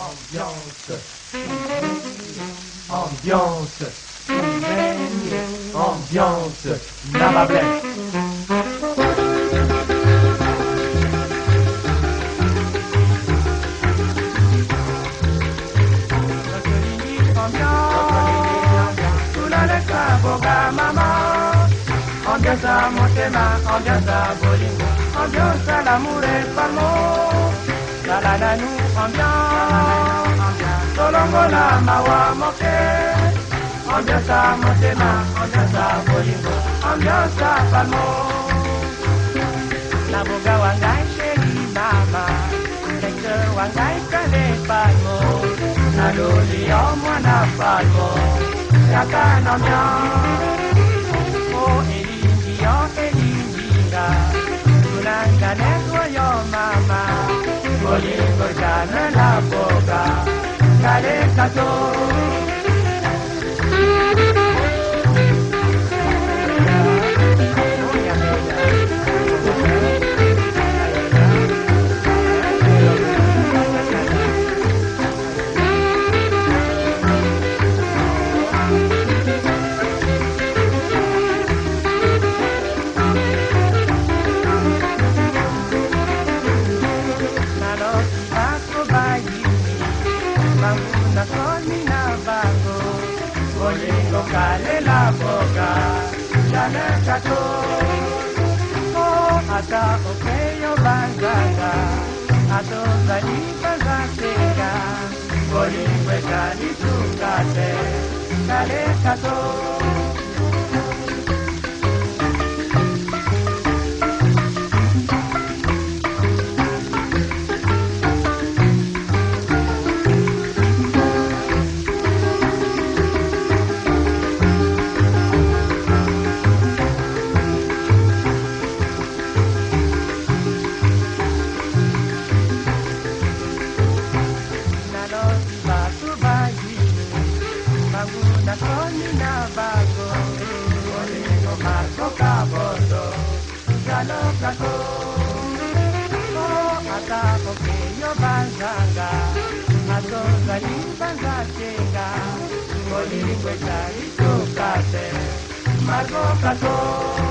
Ambiance, ambiance, ambiance, Namablais. Ambiance à motema, ambiance à bolingo, ambiance à l'amour et palmo. La la la nous solongola mawa moke. Ambiance à motema, ambiance à bolingo, ambiance à palmo. La boga wangai sheri mama, secteur wangai kale palmo. Na loli o mwana palmo, yaka. Bolingo jana na boga banguna koni na bango bolingo kalela boga jana kato o oh, ata okeyo banzanga atozali banzatenga bolingo ezali tungate kale kato banguna koni na bango bolingo makoka bondo jalokako o ata kokeyo banzanga atozali banzatenga bolingo ezali tokate makokato